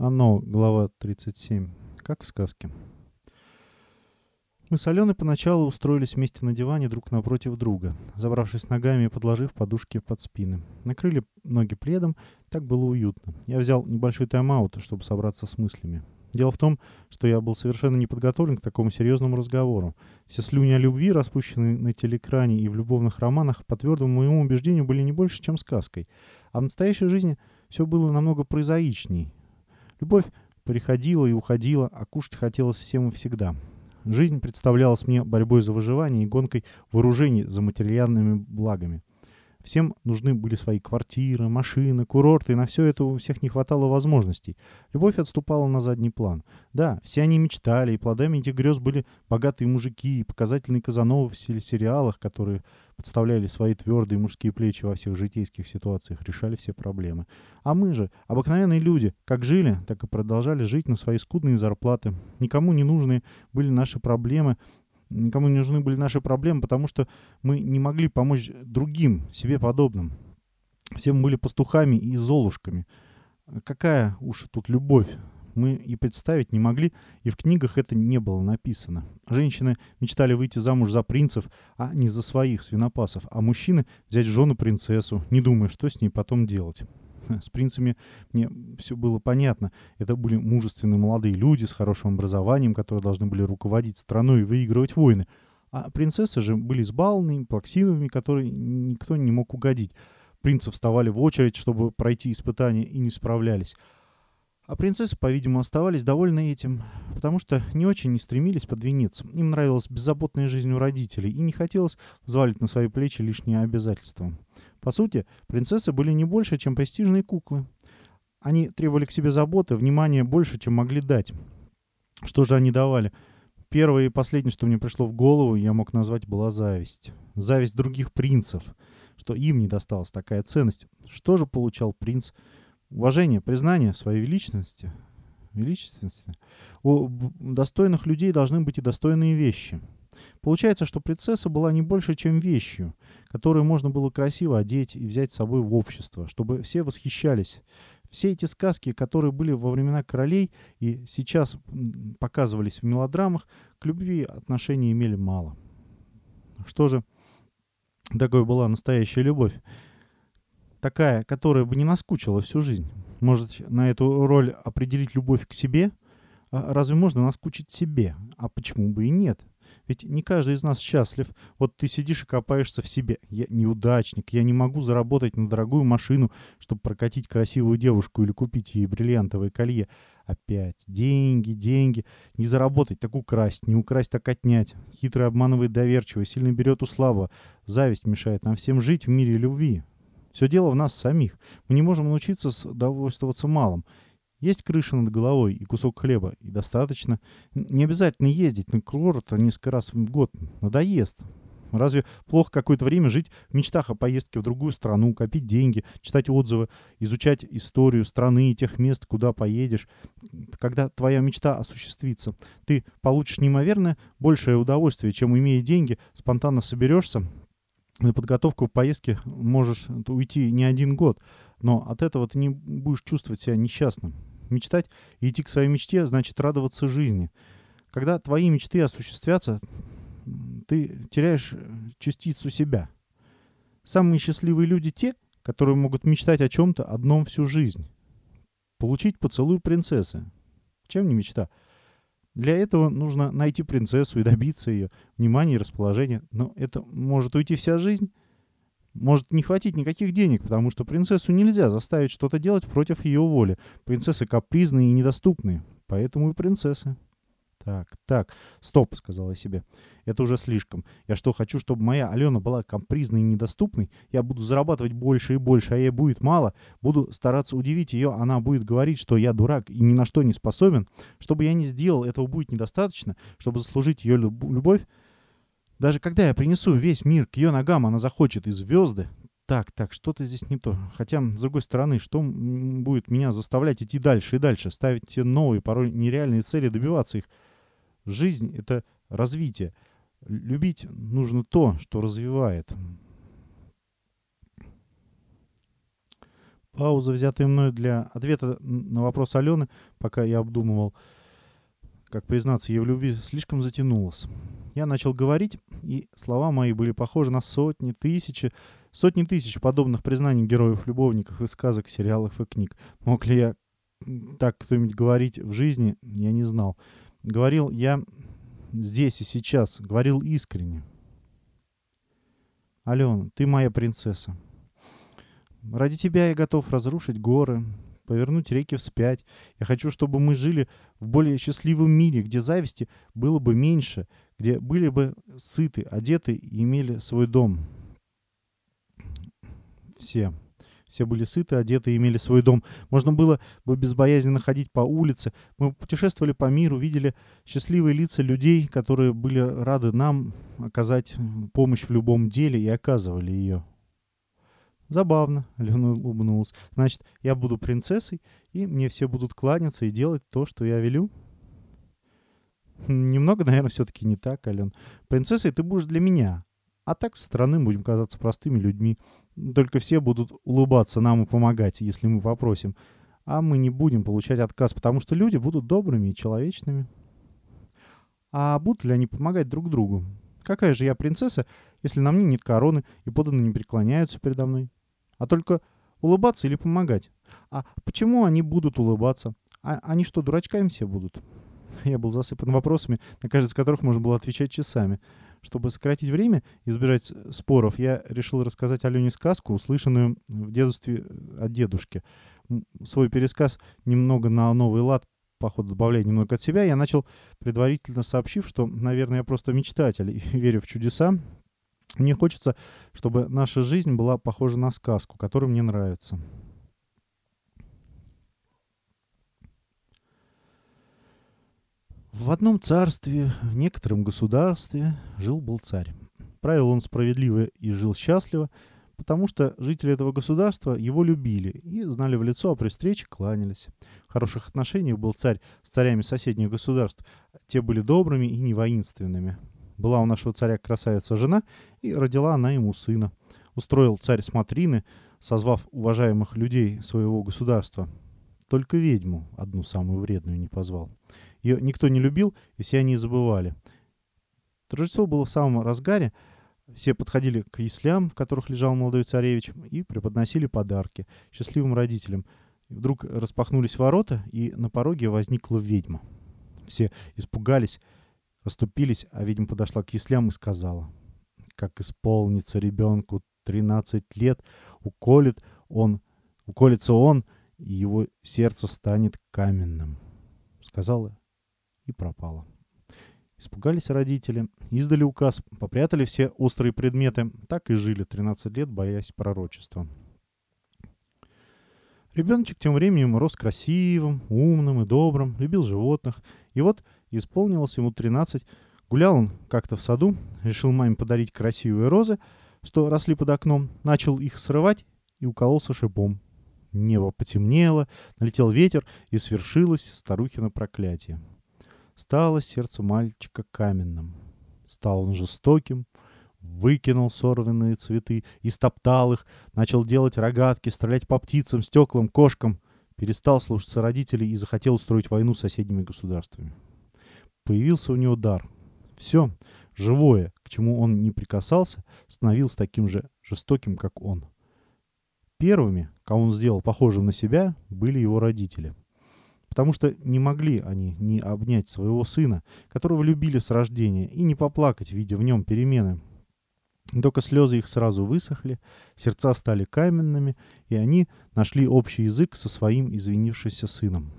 Оно, глава 37. Как в сказке. Мы с Аленой поначалу устроились вместе на диване друг напротив друга, забравшись ногами и подложив подушки под спины. Накрыли ноги пледом, так было уютно. Я взял небольшой тайм-аут, чтобы собраться с мыслями. Дело в том, что я был совершенно не подготовлен к такому серьезному разговору. Все слюни о любви, распущенные на телеэкране и в любовных романах, по твердому моему убеждению, были не больше, чем сказкой. А в настоящей жизни все было намного прозаичней. Любовь приходила и уходила, а кушать хотелось всем и всегда. Жизнь представлялась мне борьбой за выживание и гонкой вооружений за материальными благами. Всем нужны были свои квартиры, машины, курорты, и на все это у всех не хватало возможностей. Любовь отступала на задний план. Да, все они мечтали, и плодами этих грез были богатые мужики и показательные Казановы в сериалах, которые подставляли свои твердые мужские плечи во всех житейских ситуациях, решали все проблемы. А мы же, обыкновенные люди, как жили, так и продолжали жить на свои скудные зарплаты. Никому не нужны были наши проблемы, никому не нужны были наши проблемы, потому что мы не могли помочь другим, себе подобным. Все мы были пастухами и золушками. Какая уж тут любовь? Мы и представить не могли, и в книгах это не было написано. Женщины мечтали выйти замуж за принцев, а не за своих свинопасов, а мужчины взять в жену принцессу, не думая, что с ней потом делать. С принцами мне все было понятно. Это были мужественные молодые люди с хорошим образованием, которые должны были руководить страной и выигрывать войны. А принцессы же были сбалными, плаксивыми, которые никто не мог угодить. Принцы вставали в очередь, чтобы пройти испытания, и не справлялись. А принцессы, по-видимому, оставались довольны этим, потому что не очень не стремились под венец. Им нравилась беззаботная жизнь у родителей, и не хотелось взвалить на свои плечи лишние обязательства. По сути, принцессы были не больше, чем престижные куклы. Они требовали к себе заботы, внимания больше, чем могли дать. Что же они давали? Первое и последнее, что мне пришло в голову, я мог назвать, была зависть. Зависть других принцев, что им не досталась такая ценность. Что же получал принц? Уважение, признание своей величности. Величественности. У достойных людей должны быть и достойные вещи – Получается, что принцесса была не больше, чем вещью, которую можно было красиво одеть и взять с собой в общество, чтобы все восхищались. Все эти сказки, которые были во времена королей и сейчас показывались в мелодрамах, к любви отношения имели мало. Что же такое была настоящая любовь? Такая, которая бы не наскучила всю жизнь. Может, на эту роль определить любовь к себе? А разве можно наскучить себе? А почему бы и нет? Ведь не каждый из нас счастлив. Вот ты сидишь и копаешься в себе. Я неудачник, я не могу заработать на дорогую машину, чтобы прокатить красивую девушку или купить ей бриллиантовое колье. Опять деньги, деньги. Не заработать, так украсть. Не украсть, так отнять. Хитрый обманывает доверчивый, сильно берет у слабого. Зависть мешает нам всем жить в мире любви. Все дело в нас самих. Мы не можем научиться довольствоваться малым. Есть крыша над головой и кусок хлеба, и достаточно. Не обязательно ездить на курорт а несколько раз в год. Надоест. Разве плохо какое-то время жить в мечтах о поездке в другую страну, копить деньги, читать отзывы, изучать историю страны и тех мест, куда поедешь? Когда твоя мечта осуществится, ты получишь неимоверное большее удовольствие, чем, имея деньги, спонтанно соберешься. На подготовку в поездке можешь уйти не один год, но от этого ты не будешь чувствовать себя несчастным. Мечтать и идти к своей мечте значит радоваться жизни. Когда твои мечты осуществятся, ты теряешь частицу себя. Самые счастливые люди те, которые могут мечтать о чем-то одном всю жизнь. Получить поцелуй принцессы. Чем не мечта? Для этого нужно найти принцессу и добиться ее внимания и расположения. Но это может уйти вся жизнь. Может не хватить никаких денег, потому что принцессу нельзя заставить что-то делать против ее воли. Принцессы капризные и недоступные. Поэтому и принцессы. Так, так, стоп, сказала я себе. Это уже слишком. Я что, хочу, чтобы моя Алена была капризной и недоступной? Я буду зарабатывать больше и больше, а ей будет мало. Буду стараться удивить ее, она будет говорить, что я дурак и ни на что не способен. Чтобы я не сделал, этого будет недостаточно. Чтобы заслужить ее любовь, даже когда я принесу весь мир к ее ногам, она захочет и звезды. Так, так, что-то здесь не то. Хотя, с другой стороны, что будет меня заставлять идти дальше и дальше, ставить новые, порой нереальные цели, добиваться их? Жизнь — это развитие. Любить нужно то, что развивает. Пауза, взятая мною для ответа на вопрос Алены, пока я обдумывал, как признаться ей в любви, слишком затянулась. Я начал говорить, и слова мои были похожи на сотни, тысячи, сотни тысяч подобных признаний героев-любовников из сказок, сериалов и книг. Мог ли я так кто-нибудь говорить в жизни, я не знал. Говорил я здесь и сейчас, говорил искренне. Алена, ты моя принцесса. Ради тебя я готов разрушить горы, повернуть реки вспять. Я хочу, чтобы мы жили в более счастливом мире, где зависти было бы меньше, где были бы сыты, одеты и имели свой дом. Все. Все были сыты, одеты и имели свой дом. Можно было бы безбоязненно ходить по улице. Мы путешествовали по миру, видели счастливые лица людей, которые были рады нам оказать помощь в любом деле и оказывали ее. Забавно, Лена улыбнулась. Значит, я буду принцессой, и мне все будут кланяться и делать то, что я велю? Немного, наверное, все-таки не так, Ален. Принцессой ты будешь для меня. А так со стороны будем казаться простыми людьми. Только все будут улыбаться нам и помогать, если мы попросим. А мы не будем получать отказ, потому что люди будут добрыми и человечными. А будут ли они помогать друг другу? Какая же я принцесса, если на мне нет короны и поданы не преклоняются передо мной? А только улыбаться или помогать. А почему они будут улыбаться? А они что, дурачками все будут? Я был засыпан вопросами, на каждый из которых можно было отвечать часами. Чтобы сократить время и избежать споров, я решил рассказать Алене сказку, услышанную в детстве от дедушки. Свой пересказ немного на новый лад, походу добавляя немного от себя, я начал предварительно сообщив, что, наверное, я просто мечтатель и верю в чудеса, мне хочется, чтобы наша жизнь была похожа на сказку, которая мне нравится. В одном царстве, в некотором государстве жил-был царь. Правил он справедливо и жил счастливо, потому что жители этого государства его любили и знали в лицо, а при встрече кланялись. В хороших отношениях был царь с царями соседних государств. Те были добрыми и невоинственными. Была у нашего царя красавица жена, и родила она ему сына. Устроил царь смотрины, созвав уважаемых людей своего государства. Только ведьму, одну самую вредную, не позвал. Ее никто не любил, и все они забывали. Торжество было в самом разгаре. Все подходили к яслям, в которых лежал молодой царевич, и преподносили подарки счастливым родителям. Вдруг распахнулись ворота, и на пороге возникла ведьма. Все испугались, Расступились, а ведьма подошла к яслям и сказала, как исполнится ребенку 13 лет, уколет он, уколется он, и его сердце станет каменным. Сказала и пропала. Испугались родители, издали указ, попрятали все острые предметы, так и жили 13 лет, боясь пророчества. Ребеночек тем временем рос красивым, умным и добрым, любил животных. И вот исполнилось ему 13. Гулял он как-то в саду, решил маме подарить красивые розы, что росли под окном, начал их срывать и укололся шипом. Небо потемнело, налетел ветер, и свершилось старухино проклятие. Стало сердце мальчика каменным. Стал он жестоким, выкинул сорванные цветы и стоптал их, начал делать рогатки, стрелять по птицам, стеклам, кошкам, перестал слушаться родителей и захотел устроить войну с соседними государствами появился у него дар. Все, живое, к чему он не прикасался, становилось таким же жестоким, как он. Первыми, кого он сделал похожим на себя, были его родители. Потому что не могли они не обнять своего сына, которого любили с рождения, и не поплакать, видя в нем перемены. Только слезы их сразу высохли, сердца стали каменными, и они нашли общий язык со своим извинившимся сыном.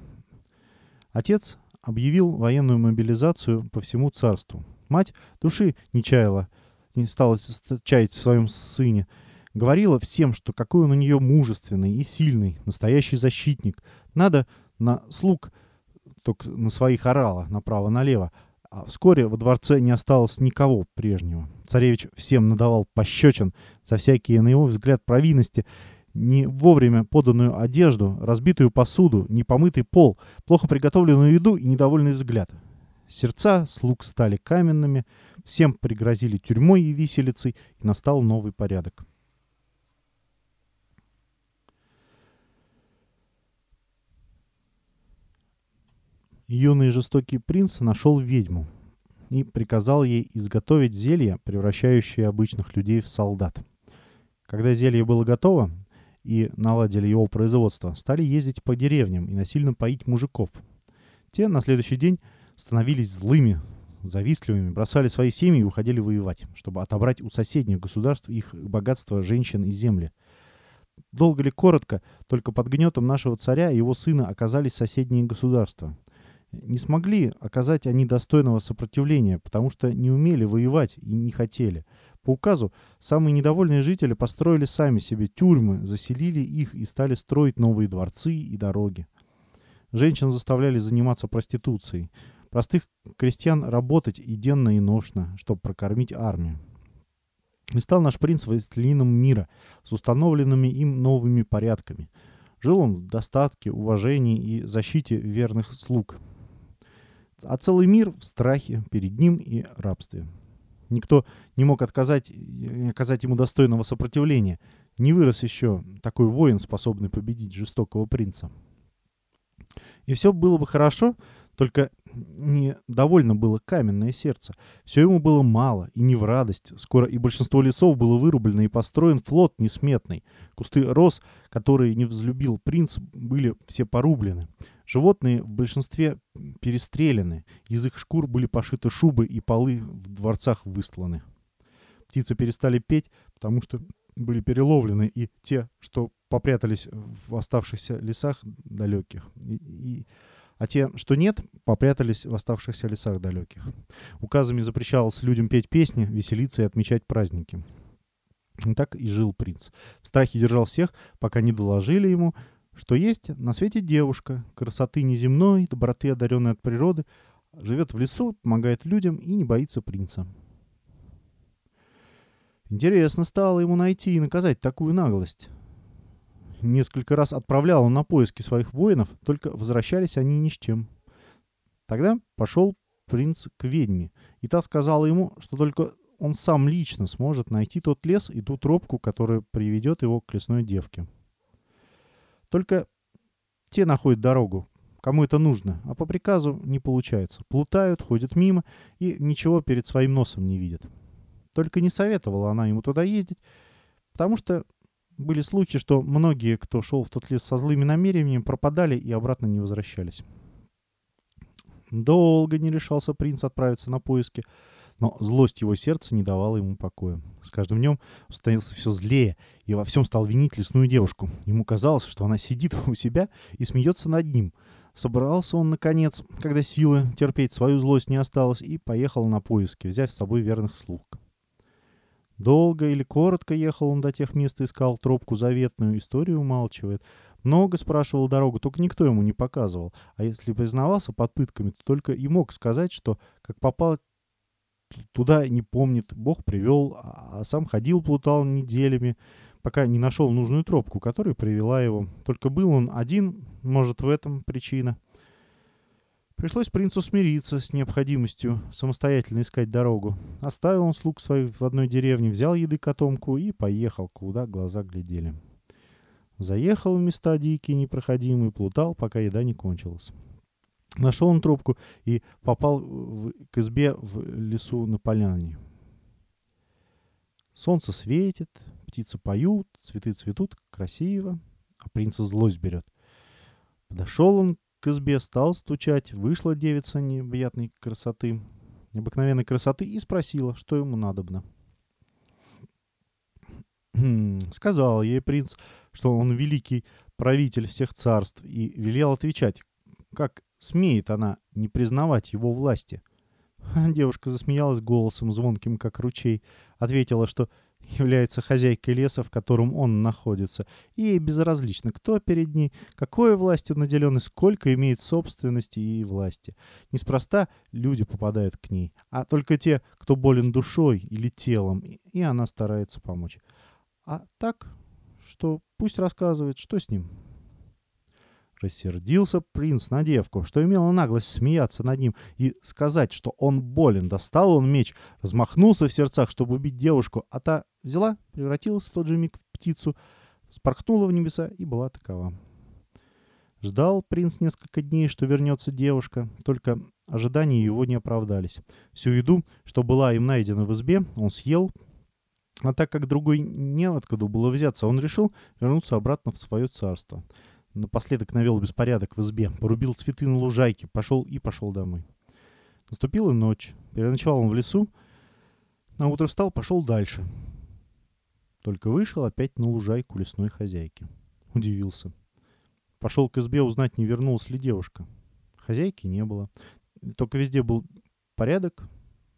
Отец объявил военную мобилизацию по всему царству. Мать души не чаяла, не стала чаять в своем сыне. Говорила всем, что какой он у нее мужественный и сильный, настоящий защитник. Надо на слуг, только на своих орала, направо-налево. А вскоре во дворце не осталось никого прежнего. Царевич всем надавал пощечин за всякие, на его взгляд, провинности не вовремя поданную одежду, разбитую посуду, непомытый пол, плохо приготовленную еду и недовольный взгляд. Сердца слуг стали каменными, всем пригрозили тюрьмой и виселицей, и настал новый порядок. Юный жестокий принц нашел ведьму и приказал ей изготовить зелье, превращающее обычных людей в солдат. Когда зелье было готово, и наладили его производство, стали ездить по деревням и насильно поить мужиков. Те на следующий день становились злыми, завистливыми, бросали свои семьи и уходили воевать, чтобы отобрать у соседних государств их богатство женщин и земли. Долго ли коротко, только под гнетом нашего царя и его сына оказались соседние государства. Не смогли оказать они достойного сопротивления, потому что не умели воевать и не хотели. По указу самые недовольные жители построили сами себе тюрьмы, заселили их и стали строить новые дворцы и дороги. Женщин заставляли заниматься проституцией. Простых крестьян работать и денно, и ношно, чтобы прокормить армию. И стал наш принц властелином мира с установленными им новыми порядками. Жил он в достатке, уважении и защите верных слуг. А целый мир в страхе перед ним и рабстве. Никто не мог отказать, оказать ему достойного сопротивления. Не вырос еще такой воин, способный победить жестокого принца. И все было бы хорошо, только не довольно было каменное сердце. Все ему было мало и не в радость. Скоро и большинство лесов было вырублено и построен флот несметный. Кусты роз, которые не взлюбил принц, были все порублены. Животные в большинстве перестреляны. Из их шкур были пошиты шубы и полы в дворцах высланы. Птицы перестали петь, потому что были переловлены, и те, что попрятались в оставшихся лесах далеких. И, и а те, что нет, попрятались в оставшихся лесах далеких. Указами запрещалось людям петь песни, веселиться и отмечать праздники. И так и жил принц. В страхе держал всех, пока не доложили ему, что есть на свете девушка, красоты неземной, доброты одаренной от природы, живет в лесу, помогает людям и не боится принца. Интересно стало ему найти и наказать такую наглость. Несколько раз отправлял он на поиски своих воинов, только возвращались они ни с чем. Тогда пошел принц к ведьме, и та сказала ему, что только он сам лично сможет найти тот лес и ту тропку, которая приведет его к лесной девке. Только те находят дорогу, кому это нужно, а по приказу не получается. Плутают, ходят мимо и ничего перед своим носом не видят. Только не советовала она ему туда ездить, потому что были слухи, что многие, кто шел в тот лес со злыми намерениями, пропадали и обратно не возвращались. Долго не решался принц отправиться на поиски, но злость его сердца не давала ему покоя. С каждым днем становился все злее и во всем стал винить лесную девушку. Ему казалось, что она сидит у себя и смеется над ним. Собрался он, наконец, когда силы терпеть свою злость не осталось, и поехал на поиски, взяв с собой верных слуг. Долго или коротко ехал он до тех мест и искал тропку заветную, историю умалчивает. Много спрашивал дорогу, только никто ему не показывал. А если признавался под пытками, то только и мог сказать, что как попал туда не помнит, Бог привел, а сам ходил, плутал неделями, пока не нашел нужную тропку, которая привела его. Только был он один, может, в этом причина. Пришлось принцу смириться с необходимостью самостоятельно искать дорогу. Оставил он слуг своих в одной деревне, взял еды котомку и поехал, куда глаза глядели. Заехал в места дикие, непроходимые, плутал, пока еда не кончилась. Нашел он трубку и попал в, к избе в лесу на поляне. Солнце светит, птицы поют, цветы цветут, красиво, а принца злость берет. Подошел он к избе, стал стучать, вышла девица необъятной красоты, необыкновенной красоты и спросила, что ему надобно. Сказал ей принц, что он великий правитель всех царств, и велел отвечать, как смеет она не признавать его власти. Девушка засмеялась голосом звонким, как ручей, ответила, что является хозяйкой леса, в котором он находится, и ей безразлично, кто перед ней, какой властью наделен и сколько имеет собственности и власти. Неспроста люди попадают к ней, а только те, кто болен душой или телом, и она старается помочь. А так, что пусть рассказывает, что с ним. Рассердился принц на девку, что имела наглость смеяться над ним и сказать, что он болен. Достал он меч, размахнулся в сердцах, чтобы убить девушку, а та взяла, превратилась в тот же миг в птицу, спорхнула в небеса и была такова. Ждал принц несколько дней, что вернется девушка, только ожидания его не оправдались. Всю еду, что была им найдена в избе, он съел, а так как другой неоткуда было взяться, он решил вернуться обратно в свое царство. Напоследок навел беспорядок в избе, порубил цветы на лужайке, пошел и пошел домой. Наступила ночь. Переночевал он в лесу. На утро встал, пошел дальше. Только вышел опять на лужайку лесной хозяйки. Удивился. Пошел к избе узнать, не вернулась ли девушка. Хозяйки не было. Только везде был порядок.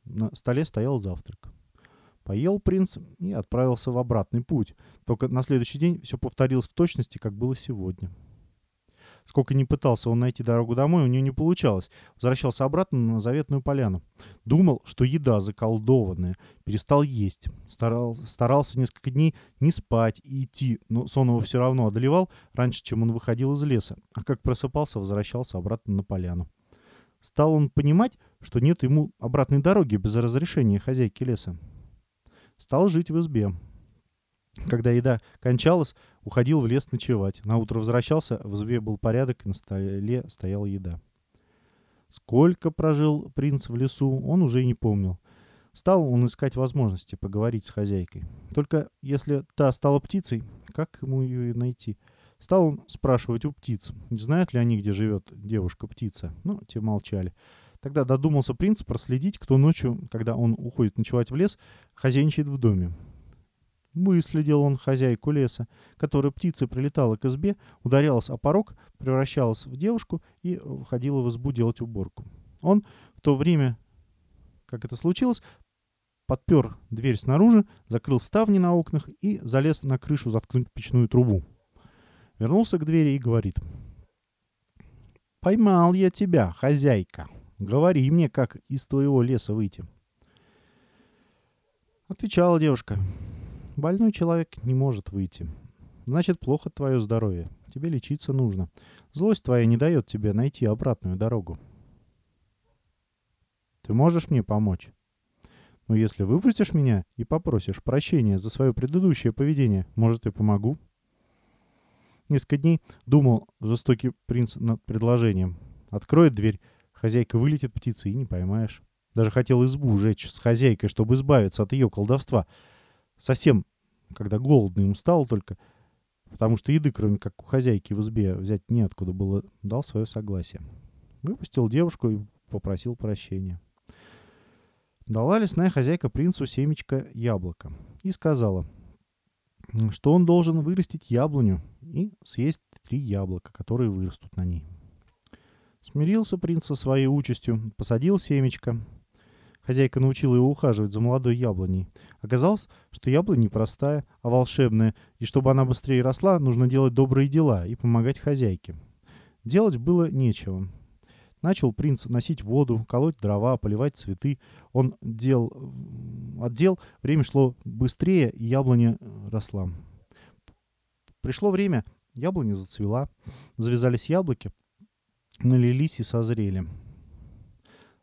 На столе стоял завтрак. Поел принц и отправился в обратный путь. Только на следующий день все повторилось в точности, как было сегодня. Сколько ни пытался он найти дорогу домой, у него не получалось. Возвращался обратно на заветную поляну. Думал, что еда заколдованная. Перестал есть. Старал, старался несколько дней не спать и идти, но сон его все равно одолевал раньше, чем он выходил из леса. А как просыпался, возвращался обратно на поляну. Стал он понимать, что нет ему обратной дороги без разрешения хозяйки леса. Стал жить в избе. Когда еда кончалась, уходил в лес ночевать. На утро возвращался, в избе был порядок, на столе стояла еда. Сколько прожил принц в лесу, он уже и не помнил. Стал он искать возможности поговорить с хозяйкой. Только если та стала птицей, как ему ее найти? Стал он спрашивать у птиц, не знают ли они, где живет девушка-птица. Ну, те молчали. Тогда додумался принц проследить, кто ночью, когда он уходит ночевать в лес, хозяйничает в доме. Выследил он хозяйку леса, которая птицей прилетала к избе, ударялась о порог, превращалась в девушку и входила в избу делать уборку. Он в то время, как это случилось, подпер дверь снаружи, закрыл ставни на окнах и залез на крышу заткнуть печную трубу. Вернулся к двери и говорит. «Поймал я тебя, хозяйка. Говори мне, как из твоего леса выйти». Отвечала девушка. Больной человек не может выйти. Значит, плохо твое здоровье. Тебе лечиться нужно. Злость твоя не дает тебе найти обратную дорогу. Ты можешь мне помочь? Но если выпустишь меня и попросишь прощения за свое предыдущее поведение, может, и помогу. Несколько дней думал жестокий принц над предложением. Откроет дверь, хозяйка вылетит птицей и не поймаешь. Даже хотел избу жечь с хозяйкой, чтобы избавиться от ее колдовства — совсем, когда голодно ему стало только, потому что еды, кроме как у хозяйки в избе, взять неоткуда было, дал свое согласие. Выпустил девушку и попросил прощения. Дала лесная хозяйка принцу семечко яблока и сказала, что он должен вырастить яблоню и съесть три яблока, которые вырастут на ней. Смирился принц со своей участью, посадил семечко, Хозяйка научила его ухаживать за молодой яблоней. Оказалось, что яблоня не простая, а волшебная, и чтобы она быстрее росла, нужно делать добрые дела и помогать хозяйке. Делать было нечего. Начал принц носить воду, колоть дрова, поливать цветы. Он дел... отдел, время шло быстрее, и яблоня росла. Пришло время, яблоня зацвела, завязались яблоки, налились и созрели.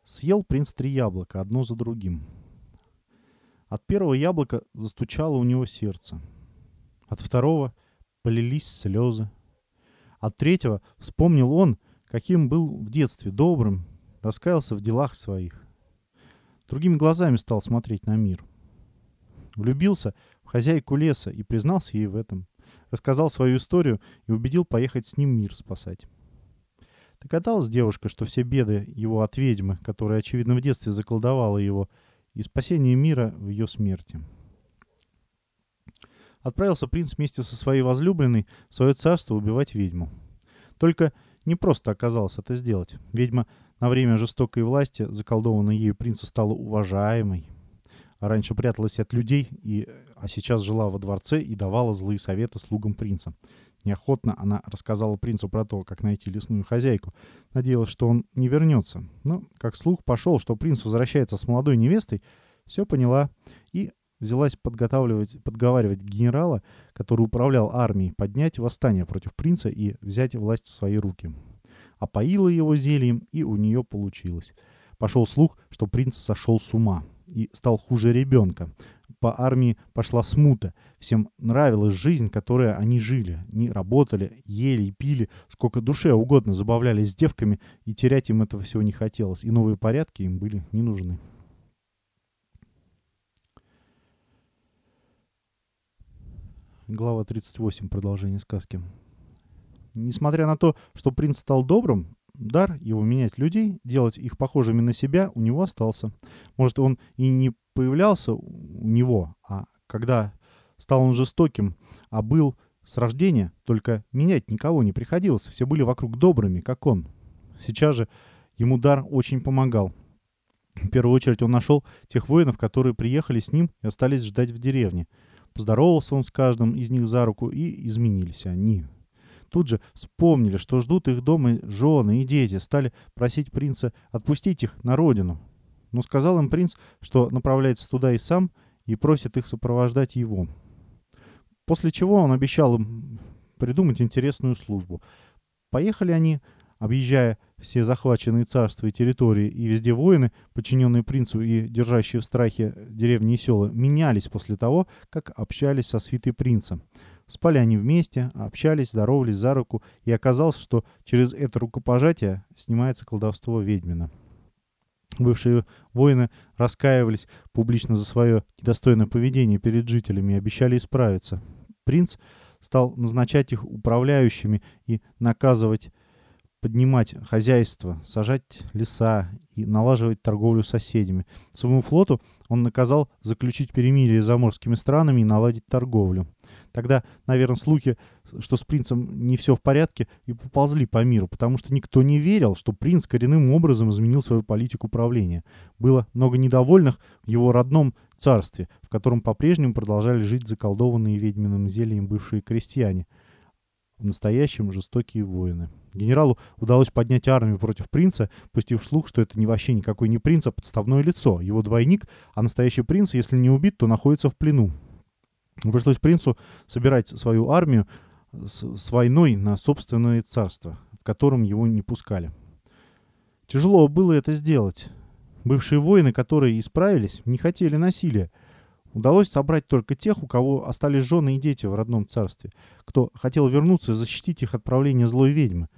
Съел принц три яблока, одно за другим. От первого яблока застучало у него сердце. От второго полились слезы. От третьего вспомнил он, каким был в детстве добрым, раскаялся в делах своих. Другими глазами стал смотреть на мир. Влюбился в хозяйку леса и признался ей в этом. Рассказал свою историю и убедил поехать с ним мир спасать. Догадалась девушка, что все беды его от ведьмы, которая, очевидно, в детстве заколдовала его, и спасение мира в ее смерти. Отправился принц вместе со своей возлюбленной в свое царство убивать ведьму. Только не просто оказалось это сделать. Ведьма на время жестокой власти, заколдованной ею принца, стала уважаемой. Раньше пряталась от людей, и, а сейчас жила во дворце и давала злые советы слугам принца. Неохотно она рассказала принцу про то, как найти лесную хозяйку. Надеялась, что он не вернется. Но, как слух пошел, что принц возвращается с молодой невестой, все поняла и взялась подготавливать, подговаривать генерала, который управлял армией, поднять восстание против принца и взять власть в свои руки. Опоила его зельем, и у нее получилось. Пошел слух, что принц сошел с ума и стал хуже ребенка. по армии пошла смута. Всем нравилась жизнь, которой они жили. Они работали, ели и пили, сколько душе угодно, забавлялись с девками, и терять им этого всего не хотелось. И новые порядки им были не нужны. Глава 38. Продолжение сказки. Несмотря на то, что принц стал добрым, дар его менять людей, делать их похожими на себя, у него остался. Может, он и не появлялся у него, а когда стал он жестоким, а был с рождения, только менять никого не приходилось, все были вокруг добрыми, как он. Сейчас же ему дар очень помогал. В первую очередь он нашел тех воинов, которые приехали с ним и остались ждать в деревне. Поздоровался он с каждым из них за руку, и изменились они. Тут же вспомнили, что ждут их дома жены и дети, стали просить принца отпустить их на родину. Но сказал им принц, что направляется туда и сам, и просит их сопровождать его. После чего он обещал им придумать интересную службу. Поехали они, объезжая все захваченные царства и территории, и везде воины, подчиненные принцу и держащие в страхе деревни и села, менялись после того, как общались со свитой принца. Спали они вместе, общались, здоровались за руку, и оказалось, что через это рукопожатие снимается колдовство ведьмина. Бывшие воины раскаивались публично за свое недостойное поведение перед жителями и обещали исправиться. Принц стал назначать их управляющими и наказывать поднимать хозяйство, сажать леса и налаживать торговлю с соседями. Своему флоту он наказал заключить перемирие с заморскими странами и наладить торговлю. Тогда, наверное, слухи, что с принцем не все в порядке, и поползли по миру, потому что никто не верил, что принц коренным образом изменил свою политику управления. Было много недовольных в его родном царстве, в котором по-прежнему продолжали жить заколдованные ведьминым зельем бывшие крестьяне – в настоящем жестокие воины. Генералу удалось поднять армию против принца, пустив слух, что это не вообще никакой не принц, а подставное лицо, его двойник, а настоящий принц, если не убит, то находится в плену. Пришлось принцу собирать свою армию с, с войной на собственное царство, в котором его не пускали. Тяжело было это сделать. Бывшие воины, которые исправились, не хотели насилия, Удалось собрать только тех, у кого остались жены и дети в родном царстве, кто хотел вернуться и защитить их от правления злой ведьмы.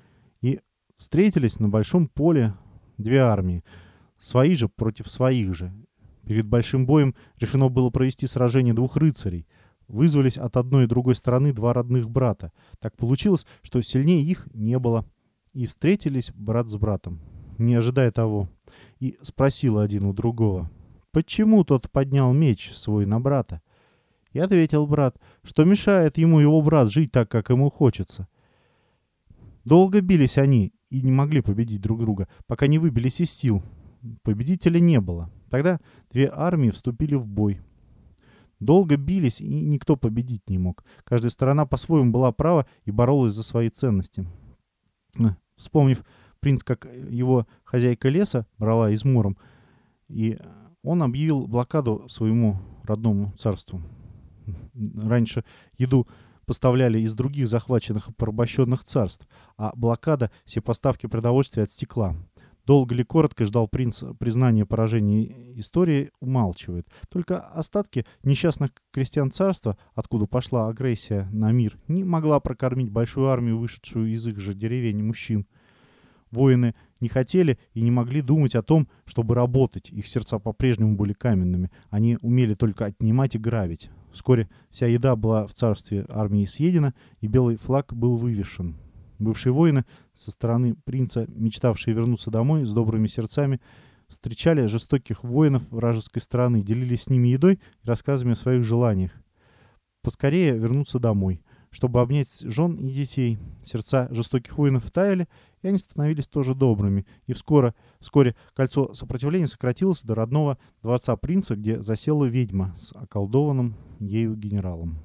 И встретились на большом поле две армии, свои же против своих же. Перед большим боем решено было провести сражение двух рыцарей. Вызвались от одной и другой стороны два родных брата. Так получилось, что сильнее их не было. И встретились брат с братом, не ожидая того. И спросил один у другого — почему тот поднял меч свой на брата. И ответил брат, что мешает ему его брат жить так, как ему хочется. Долго бились они и не могли победить друг друга, пока не выбились из сил. Победителя не было. Тогда две армии вступили в бой. Долго бились, и никто победить не мог. Каждая сторона по-своему была права и боролась за свои ценности. Вспомнив принц, как его хозяйка леса брала измором, и он объявил блокаду своему родному царству. Раньше еду поставляли из других захваченных и порабощенных царств, а блокада все поставки продовольствия отстекла. Долго ли коротко ждал принц признания поражения истории, умалчивает. Только остатки несчастных крестьян царства, откуда пошла агрессия на мир, не могла прокормить большую армию, вышедшую из их же деревень мужчин. Воины не хотели и не могли думать о том, чтобы работать. Их сердца по-прежнему были каменными. Они умели только отнимать и грабить. Вскоре вся еда была в царстве армии съедена, и белый флаг был вывешен. Бывшие воины со стороны принца, мечтавшие вернуться домой с добрыми сердцами, встречали жестоких воинов вражеской страны, делились с ними едой и рассказами о своих желаниях. Поскорее вернуться домой чтобы обнять жен и детей. Сердца жестоких воинов таяли, и они становились тоже добрыми. И вскоре, вскоре кольцо сопротивления сократилось до родного дворца принца, где засела ведьма с околдованным ею генералом.